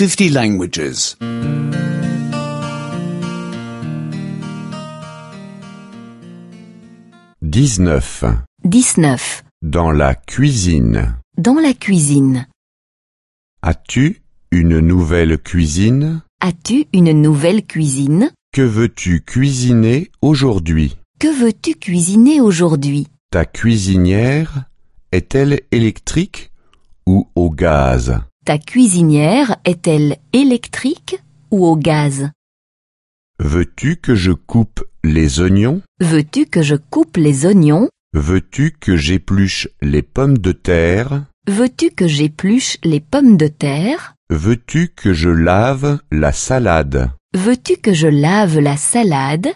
50 languages. 19. 19. Dans la cuisine. Dans la cuisine. As-tu une nouvelle cuisine? As-tu une nouvelle cuisine? Que veux-tu cuisiner aujourd'hui? Que veux-tu cuisiner aujourd'hui? Ta cuisinière est-elle électrique ou au gaz? Ta cuisinière est-elle électrique ou au gaz? Veux-tu que je coupe les oignons? Veux-tu que je coupe les oignons? Veux-tu que j'épluche les pommes de terre? Veux-tu que j'épluche les pommes de terre? Veux-tu que je lave la salade? Veux-tu que je lave la salade?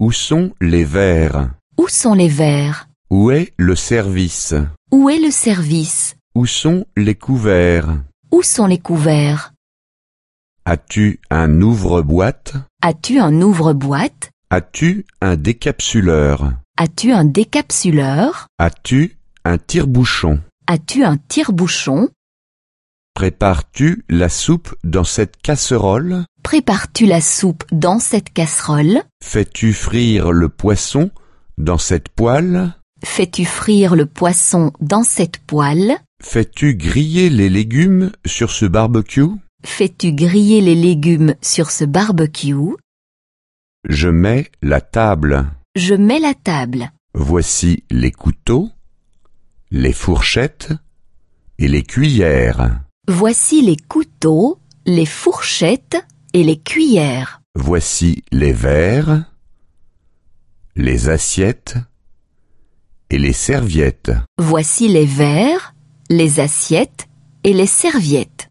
Où sont les verres? Où sont les verres? Où est le service? Où est le service? Où sont les couverts? Où sont les couverts? As-tu un ouvre-boîte? As-tu un ouvre-boîte? As-tu un décapsuleur? As-tu un décapsuleur? As-tu un tire-bouchon? As-tu un tire-bouchon? Prépares-tu la soupe dans cette casserole? Prépares-tu la soupe dans cette casserole? Fais-tu frire le poisson dans cette poêle? Fais-tu frire le poisson dans cette poêle? Fais-tu griller les légumes sur ce barbecue? Fais-tu griller les légumes sur ce barbecue? Je mets la table. Je mets la table. Voici les couteaux, les fourchettes et les cuillères. Voici les couteaux, les fourchettes et les cuillères. Voici les verres, les assiettes et les serviettes. Voici les verres, les assiettes et les serviettes.